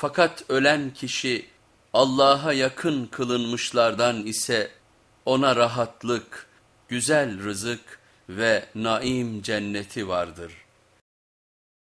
Fakat ölen kişi Allah'a yakın kılınmışlardan ise ona rahatlık, güzel rızık ve naim cenneti vardır.''